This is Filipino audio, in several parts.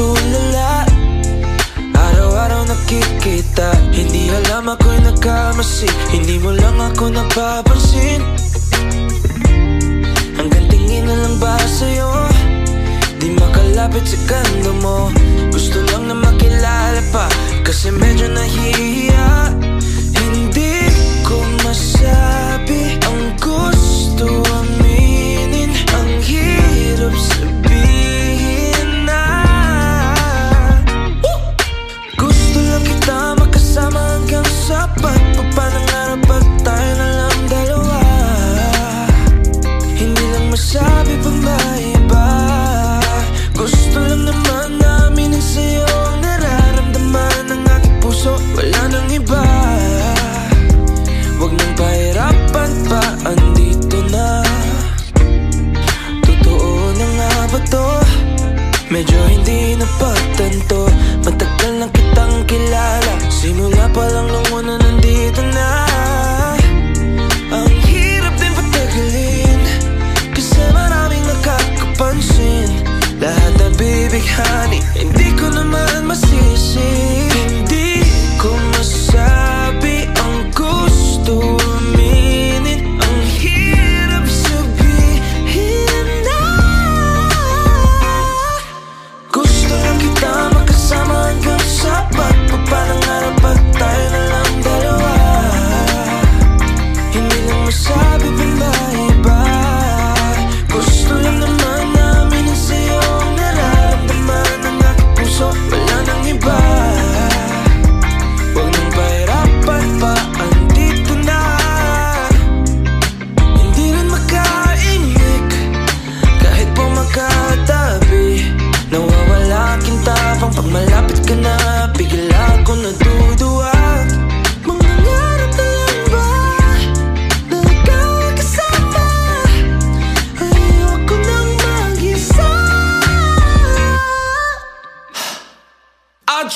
tulala. Araw-araw nakikita. Hindi alam ako'y nagkamasi. Hindi mo lang ako napapansin. Hanggang tingin na lang ba sa'yo? Di makalapit sa kanda mo. Gusto lang na makilala pa. Kasi medyo nahihirap. Medyo hindi na pagtanto Matagal na kitang kilala. Simula pa lang nung una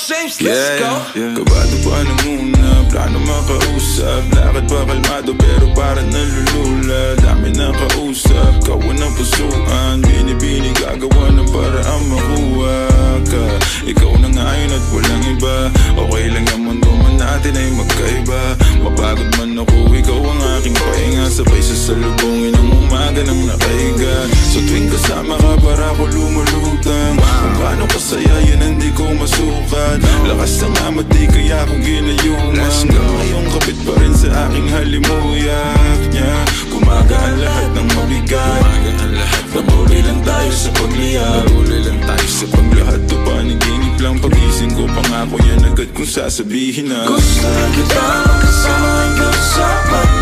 Change, let's go Kabado pa na muna, plano makausap Lakad pa kalmado pero parang nalulula Dami na kausap, kawan ng pusuan Binibini gagawa ng paraan makuha ka Ikaw na ngayon at walang iba Okay lang yung mundo man natin ay magkaiba Mapagod man ako, ikaw ang aking pahinga Sabay sa salubungin ng umaga ng nakahiga So tuwing kasama ka para ako lumulutang ko masukat Lakas ng amat di kaya ako ginayuman Ngayong kapit pa rin sa aking halimuyak niya Gumagaan lahat ng mabigat Patuloy lang tayo sa pagliyak Patuloy lang tayo sa paglahat to paniginip lang Pagising ko pangako yan agad kung sasabihin na Gusto kita makasama hanggang sa pagpapangarap